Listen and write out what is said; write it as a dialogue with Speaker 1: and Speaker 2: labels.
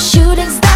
Speaker 1: shooting star.